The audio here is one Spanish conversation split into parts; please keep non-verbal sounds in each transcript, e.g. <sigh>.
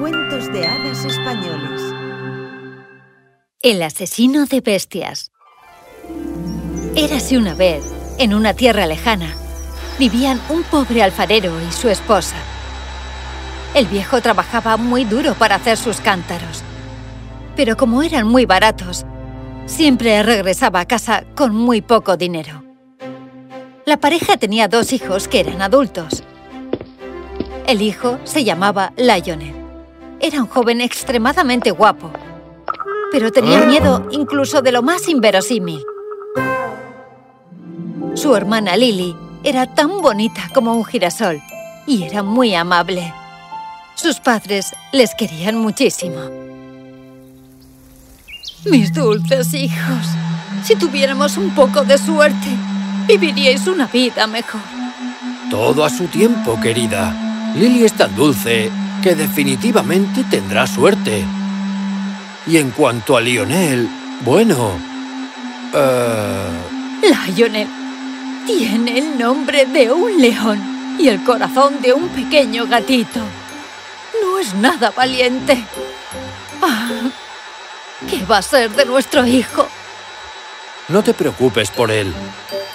Cuentos de hadas españoles. El asesino de bestias. Érase una vez, en una tierra lejana, vivían un pobre alfarero y su esposa. El viejo trabajaba muy duro para hacer sus cántaros, pero como eran muy baratos, siempre regresaba a casa con muy poco dinero. La pareja tenía dos hijos que eran adultos. El hijo se llamaba Lionel. Era un joven extremadamente guapo, pero tenía miedo incluso de lo más inverosímil. Su hermana Lily era tan bonita como un girasol y era muy amable. Sus padres les querían muchísimo. Mis dulces hijos, si tuviéramos un poco de suerte, viviríais una vida mejor. Todo a su tiempo, querida. Lily es tan dulce que definitivamente tendrá suerte. Y en cuanto a Lionel, bueno... eh, Lionel tiene el nombre de un león y el corazón de un pequeño gatito. No es nada valiente. Ah, ¿Qué va a ser de nuestro hijo? no te preocupes por él.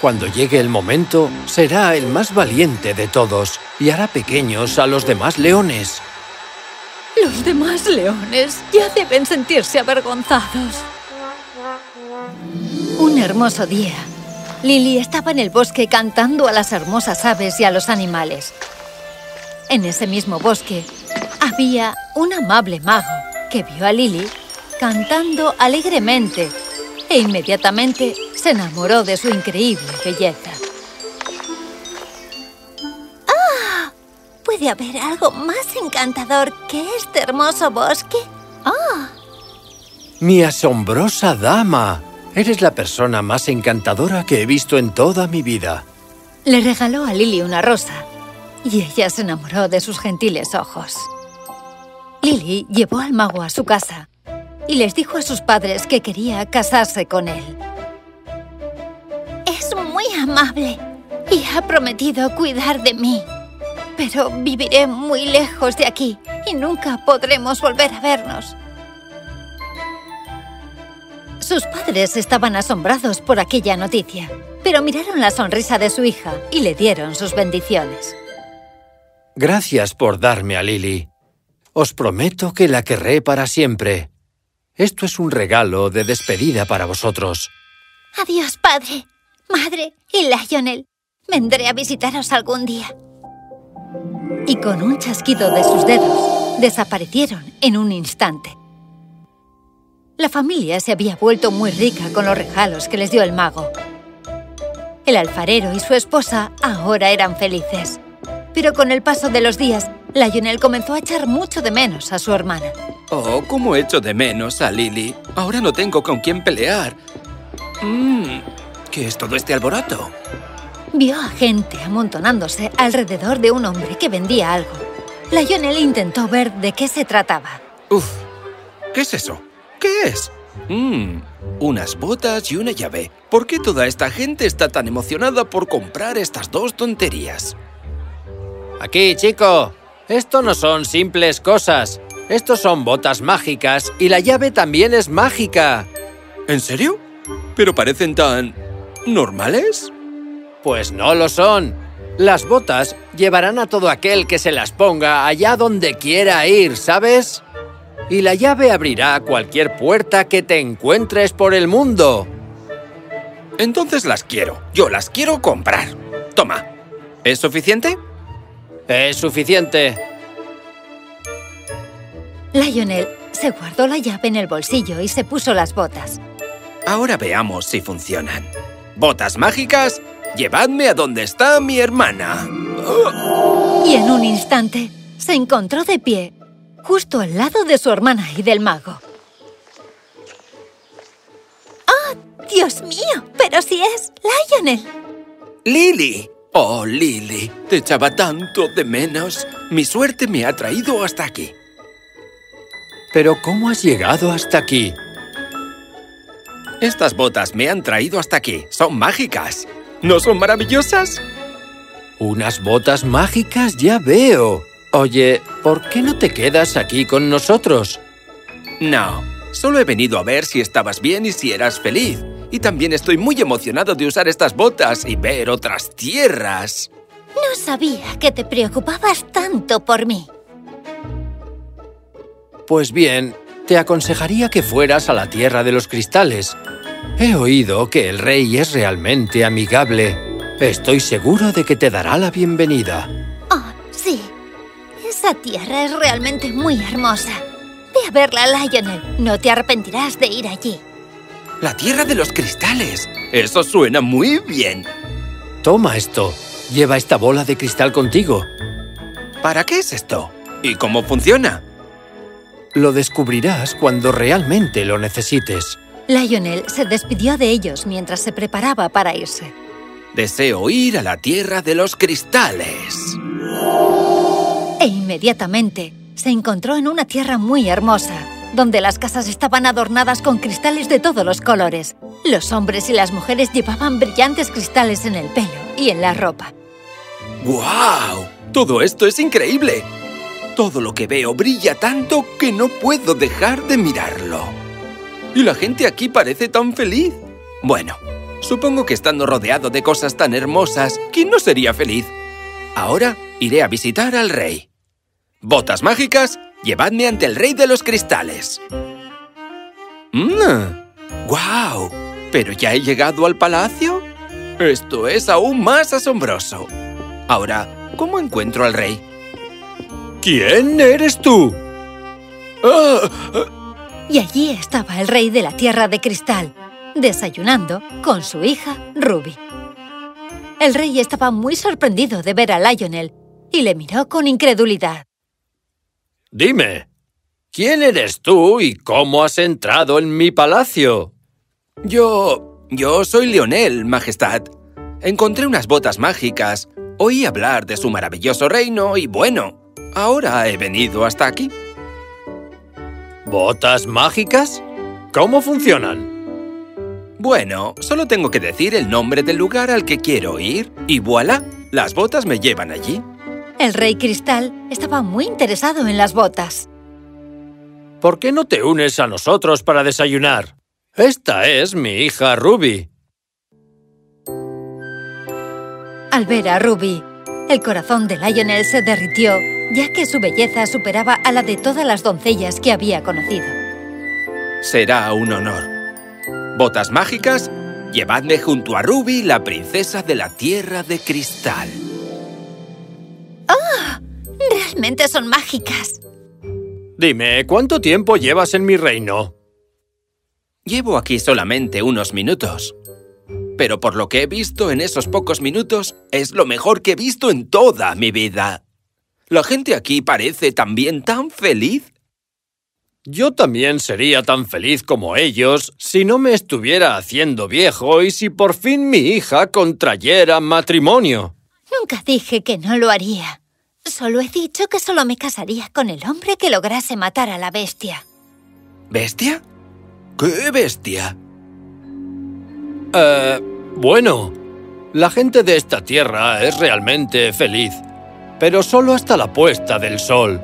Cuando llegue el momento, será el más valiente de todos y hará pequeños a los demás leones. Los demás leones ya deben sentirse avergonzados. Un hermoso día, Lily estaba en el bosque cantando a las hermosas aves y a los animales. En ese mismo bosque había un amable mago que vio a Lily cantando alegremente e inmediatamente se enamoró de su increíble belleza. ¿Puede haber algo más encantador que este hermoso bosque? ¡Ah! ¡Mi asombrosa dama! Eres la persona más encantadora que he visto en toda mi vida. Le regaló a Lily una rosa y ella se enamoró de sus gentiles ojos. Lily llevó al mago a su casa y les dijo a sus padres que quería casarse con él. Es muy amable y ha prometido cuidar de mí. Pero viviré muy lejos de aquí y nunca podremos volver a vernos. Sus padres estaban asombrados por aquella noticia, pero miraron la sonrisa de su hija y le dieron sus bendiciones. Gracias por darme a Lily. Os prometo que la querré para siempre. Esto es un regalo de despedida para vosotros. Adiós, padre, madre y Lionel. Vendré a visitaros algún día. Y con un chasquido de sus dedos, desaparecieron en un instante. La familia se había vuelto muy rica con los regalos que les dio el mago. El alfarero y su esposa ahora eran felices. Pero con el paso de los días, Lionel comenzó a echar mucho de menos a su hermana. Oh, cómo echo de menos a Lily. Ahora no tengo con quién pelear. Mmm, ¿qué es todo este alboroto? Vio a gente amontonándose alrededor de un hombre que vendía algo. Lionel intentó ver de qué se trataba. Uf, ¿qué es eso? ¿Qué es? Mmm, unas botas y una llave. ¿Por qué toda esta gente está tan emocionada por comprar estas dos tonterías? Aquí, chico. Esto no son simples cosas. Estos son botas mágicas y la llave también es mágica. ¿En serio? ¿Pero parecen tan... normales? Pues no lo son. Las botas llevarán a todo aquel que se las ponga allá donde quiera ir, ¿sabes? Y la llave abrirá cualquier puerta que te encuentres por el mundo. Entonces las quiero. Yo las quiero comprar. Toma. ¿Es suficiente? Es suficiente. Lionel se guardó la llave en el bolsillo y se puso las botas. Ahora veamos si funcionan. Botas mágicas, llevadme a donde está mi hermana. Y en un instante se encontró de pie, justo al lado de su hermana y del mago. ¡Dios mío! ¡Pero si es Lionel! ¡Lily! Oh, Lily, te echaba tanto de menos. Mi suerte me ha traído hasta aquí. Pero ¿cómo has llegado hasta aquí? Estas botas me han traído hasta aquí. Son mágicas. ¿No son maravillosas? ¿Unas botas mágicas? Ya veo. Oye, ¿por qué no te quedas aquí con nosotros? No, solo he venido a ver si estabas bien y si eras feliz. Y también estoy muy emocionado de usar estas botas y ver otras tierras. No sabía que te preocupabas tanto por mí. Pues bien, te aconsejaría que fueras a la Tierra de los Cristales. He oído que el rey es realmente amigable. Estoy seguro de que te dará la bienvenida. Oh, sí. Esa tierra es realmente muy hermosa. Ve a verla, Lionel. No te arrepentirás de ir allí. La Tierra de los Cristales. Eso suena muy bien. Toma esto. Lleva esta bola de cristal contigo. ¿Para qué es esto? ¿Y cómo funciona? Lo descubrirás cuando realmente lo necesites. Lionel se despidió de ellos mientras se preparaba para irse. Deseo ir a la Tierra de los Cristales. E inmediatamente se encontró en una tierra muy hermosa, donde las casas estaban adornadas con cristales de todos los colores. Los hombres y las mujeres llevaban brillantes cristales en el pelo y en la ropa. ¡Guau! Todo esto es increíble. Todo lo que veo brilla tanto que no puedo dejar de mirarlo. Y la gente aquí parece tan feliz. Bueno, supongo que estando rodeado de cosas tan hermosas, ¿quién no sería feliz? Ahora iré a visitar al rey. Botas mágicas, llevadme ante el rey de los cristales. ¡Mmm! ¡Guau! ¿Pero ya he llegado al palacio? Esto es aún más asombroso. Ahora, ¿cómo encuentro al rey? ¿Quién eres tú? ¡Ah! Y allí estaba el rey de la tierra de cristal, desayunando con su hija Ruby. El rey estaba muy sorprendido de ver a Lionel y le miró con incredulidad. Dime, ¿quién eres tú y cómo has entrado en mi palacio? Yo... yo soy Lionel, Majestad. Encontré unas botas mágicas, oí hablar de su maravilloso reino y bueno, ahora he venido hasta aquí. ¿Botas mágicas? ¿Cómo funcionan? Bueno, solo tengo que decir el nombre del lugar al que quiero ir y voilà, las botas me llevan allí. El rey cristal estaba muy interesado en las botas. ¿Por qué no te unes a nosotros para desayunar? Esta es mi hija Ruby. Al ver a Ruby, el corazón de Lionel se derritió, ya que su belleza superaba a la de todas las doncellas que había conocido. Será un honor. Botas mágicas, llevadme junto a Ruby, la princesa de la Tierra de Cristal. Realmente son mágicas. Dime, ¿cuánto tiempo llevas en mi reino? Llevo aquí solamente unos minutos. Pero por lo que he visto en esos pocos minutos, es lo mejor que he visto en toda mi vida. La gente aquí parece también tan feliz. Yo también sería tan feliz como ellos si no me estuviera haciendo viejo y si por fin mi hija contrayera matrimonio. Nunca dije que no lo haría. Solo he dicho que solo me casaría con el hombre que lograse matar a la bestia. ¿Bestia? ¿Qué bestia? Eh, bueno, la gente de esta tierra es realmente feliz, pero solo hasta la puesta del sol.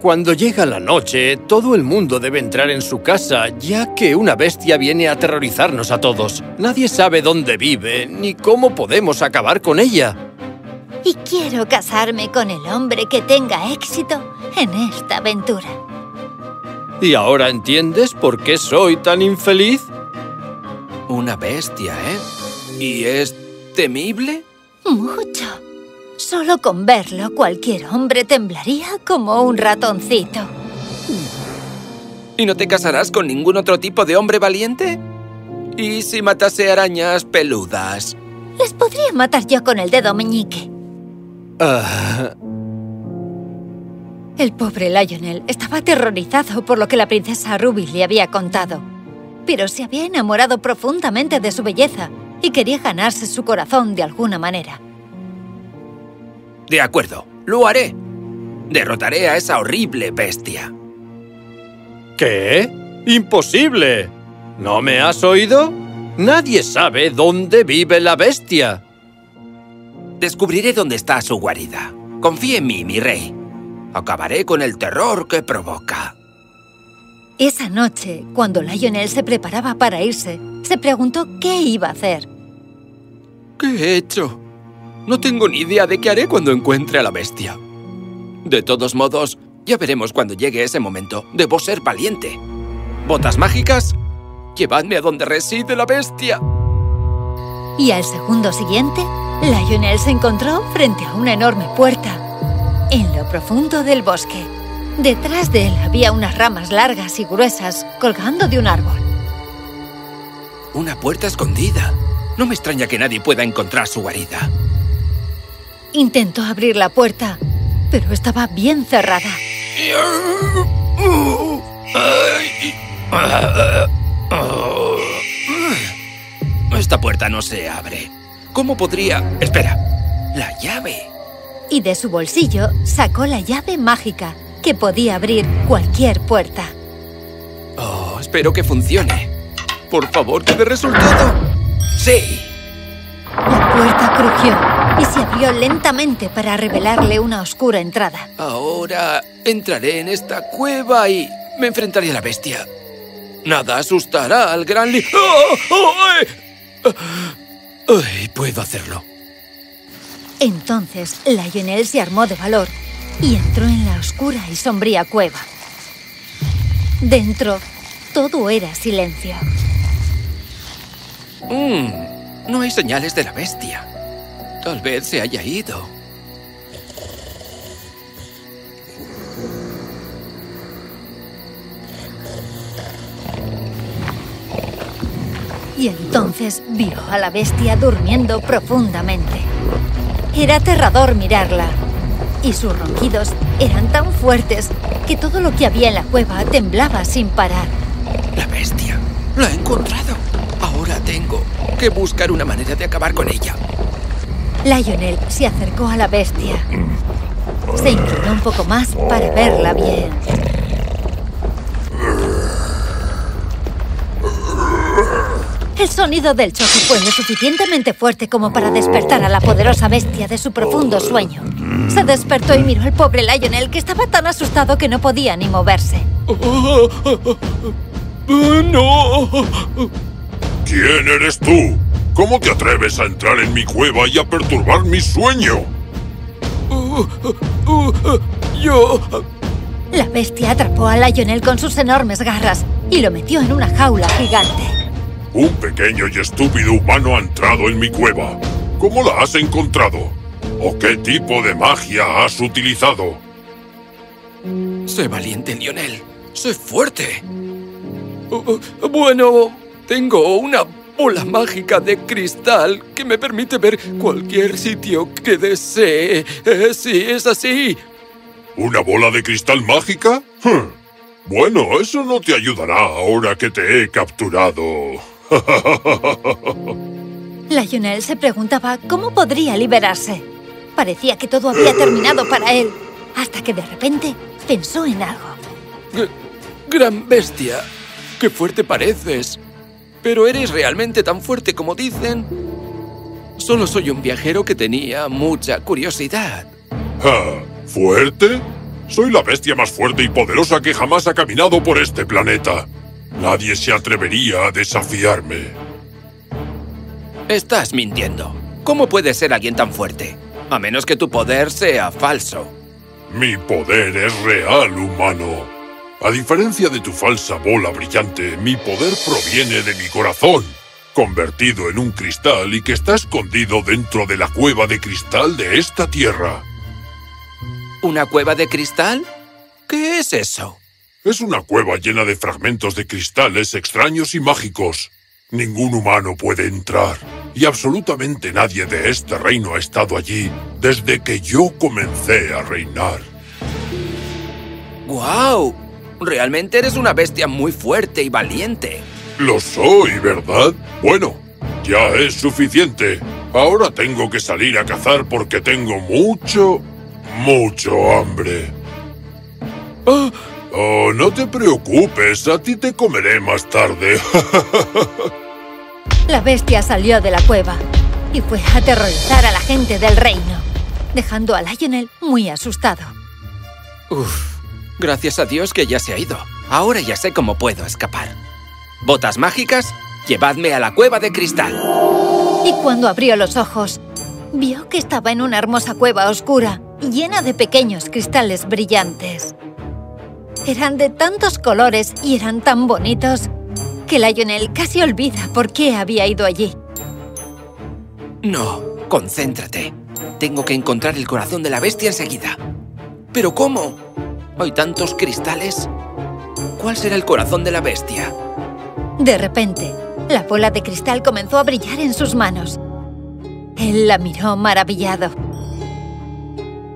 Cuando llega la noche, todo el mundo debe entrar en su casa, ya que una bestia viene a aterrorizarnos a todos. Nadie sabe dónde vive, ni cómo podemos acabar con ella. Y quiero casarme con el hombre que tenga éxito en esta aventura. ¿Y ahora entiendes por qué soy tan infeliz? Una bestia, ¿eh? ¿Y es temible? Mucho. Solo con verlo cualquier hombre temblaría como un ratoncito. ¿Y no te casarás con ningún otro tipo de hombre valiente? ¿Y si matase arañas peludas? Les podría matar yo con el dedo meñique. Ah, El pobre Lionel estaba aterrorizado por lo que la princesa Ruby le había contado. Pero se había enamorado profundamente de su belleza y quería ganarse su corazón de alguna manera. De acuerdo, lo haré. Derrotaré a esa horrible bestia. ¿Qué? ¡Imposible! ¿No me has oído? Nadie sabe dónde vive la bestia. Descubriré dónde está su guarida. Confíe en mí, mi rey. Acabaré con el terror que provoca. Esa noche, cuando Lionel se preparaba para irse, se preguntó qué iba a hacer. ¿Qué he hecho? No tengo ni idea de qué haré cuando encuentre a la bestia. De todos modos, ya veremos cuando llegue ese momento. Debo ser valiente. ¿Botas mágicas? Llevadme a donde reside la bestia. Y al segundo siguiente, Lionel se encontró frente a una enorme puerta, en lo profundo del bosque. Detrás de él había unas ramas largas y gruesas colgando de un árbol. Una puerta escondida. No me extraña que nadie pueda encontrar su guarida. Intentó abrir la puerta, pero estaba bien cerrada. Esta puerta no se abre. ¿Cómo podría...? Espera. La llave. Y de su bolsillo sacó la llave mágica que podía abrir cualquier puerta. Oh, espero que funcione. Por favor, que dé resultado. ¡Sí! La puerta crujió y se abrió lentamente para revelarle una oscura entrada. Ahora entraré en esta cueva y me enfrentaré a la bestia. Nada asustará al gran li... ¡Oh! ¡Ay! ¡Ay! Puedo hacerlo. Entonces Lionel se armó de valor y entró en la oscura y sombría cueva. Dentro, todo era silencio. Mm, no hay señales de la bestia. Tal vez se haya ido. Y entonces vio a la bestia durmiendo profundamente. Era aterrador mirarla. Y sus ronquidos eran tan fuertes que todo lo que había en la cueva temblaba sin parar. La bestia. La he encontrado. Ahora tengo que buscar una manera de acabar con ella. Lionel se acercó a la bestia. Se inclinó un poco más para verla bien. El sonido del choque fue lo suficientemente fuerte como para despertar a la poderosa bestia de su profundo sueño. Se despertó y miró al pobre Lionel, que estaba tan asustado que no podía ni moverse. ¡No! ¿Quién eres tú? ¿Cómo te atreves a entrar en mi cueva y a perturbar mi sueño? Yo... La bestia atrapó a Lionel con sus enormes garras y lo metió en una jaula gigante. Un pequeño y estúpido humano ha entrado en mi cueva. ¿Cómo la has encontrado? ¿O qué tipo de magia has utilizado? Sé valiente, Lionel. Sé fuerte. Uh, uh, bueno, tengo una bola mágica de cristal que me permite ver cualquier sitio que desee. Eh, sí, es así. ¿Una bola de cristal mágica? Bueno, eso no te ayudará ahora que te he capturado. <laughs> Lionel se preguntaba cómo podría liberarse. Parecía que todo había terminado para él, hasta que de repente pensó en algo. G gran bestia, qué fuerte pareces. ¿Pero eres realmente tan fuerte como dicen? Solo soy un viajero que tenía mucha curiosidad. ¿Ah, ¿Fuerte? Soy la bestia más fuerte y poderosa que jamás ha caminado por este planeta. Nadie se atrevería a desafiarme. Estás mintiendo. ¿Cómo puede ser alguien tan fuerte? A menos que tu poder sea falso. Mi poder es real, humano. A diferencia de tu falsa bola brillante, mi poder proviene de mi corazón, convertido en un cristal y que está escondido dentro de la cueva de cristal de esta tierra. ¿Una cueva de cristal? ¿Qué es eso? Es una cueva llena de fragmentos de cristales extraños y mágicos. Ningún humano puede entrar, y absolutamente nadie de este reino ha estado allí desde que yo comencé a reinar. ¡Guau! Realmente eres una bestia muy fuerte y valiente. Lo soy, ¿verdad? Bueno, ya es suficiente. Ahora tengo que salir a cazar porque tengo mucho, mucho hambre. Ah, Oh, no te preocupes, a ti te comeré más tarde. <laughs> La bestia salió de la cueva y fue a aterrorizar a la gente del reino, dejando a Lionel muy asustado. Uf, gracias a Dios que ya se ha ido. Ahora ya sé cómo puedo escapar. Botas mágicas, llevadme a la cueva de cristal. Y cuando abrió los ojos, vio que estaba en una hermosa cueva oscura, llena de pequeños cristales brillantes. Eran de tantos colores y eran tan bonitos que Lionel casi olvida por qué había ido allí. No, concéntrate. Tengo que encontrar el corazón de la bestia enseguida. ¿Pero cómo? ¿Hay tantos cristales? ¿Cuál será el corazón de la bestia? De repente, la bola de cristal comenzó a brillar en sus manos. Él la miró maravillado.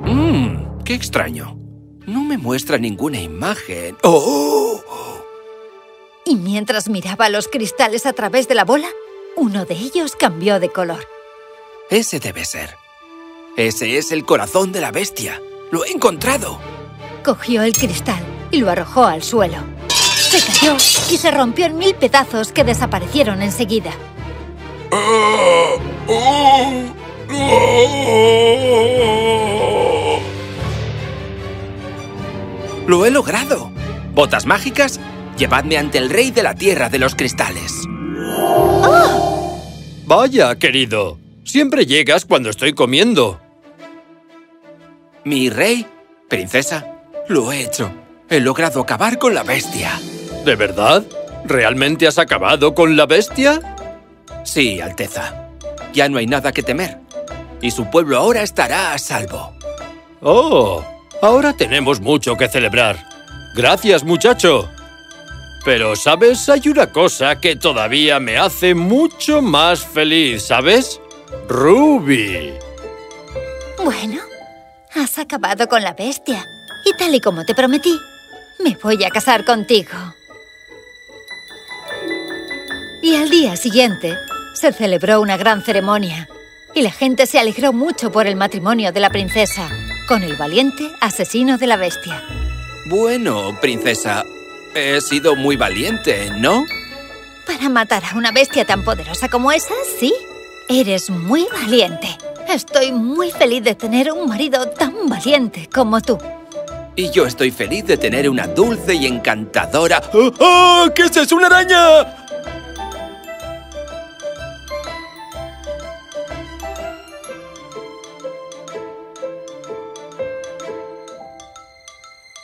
Mmm, qué extraño. No me muestra ninguna imagen. ¡Oh! Y mientras miraba los cristales a través de la bola, uno de ellos cambió de color. Ese debe ser. Ese es el corazón de la bestia. ¡Lo he encontrado! Cogió el cristal y lo arrojó al suelo. Se cayó y se rompió en mil pedazos que desaparecieron enseguida. Oh, oh. ¡Lo he logrado! Botas mágicas, llevadme ante el rey de la tierra de los cristales. Vaya, querido. Siempre llegas cuando estoy comiendo. Mi rey, princesa, lo he hecho. He logrado acabar con la bestia. ¿De verdad? ¿Realmente has acabado con la bestia? Sí, Alteza. Ya no hay nada que temer. Y su pueblo ahora estará a salvo. Oh, ahora tenemos mucho que celebrar. Gracias, muchacho. Pero, ¿sabes? Hay una cosa que todavía me hace mucho más feliz, ¿sabes? Ruby. Bueno, has acabado con la bestia. Y tal y como te prometí, me voy a casar contigo. Y al día siguiente, se celebró una gran ceremonia. Y la gente se alegró mucho por el matrimonio de la princesa con el valiente asesino de la bestia. Bueno, princesa, he sido muy valiente, ¿no? Para matar a una bestia tan poderosa como esa, sí. Eres muy valiente. Estoy muy feliz de tener un marido tan valiente como tú. Y yo estoy feliz de tener una dulce y encantadora... ¡Ah! ah! ¿Qué es eso? ¡Una araña!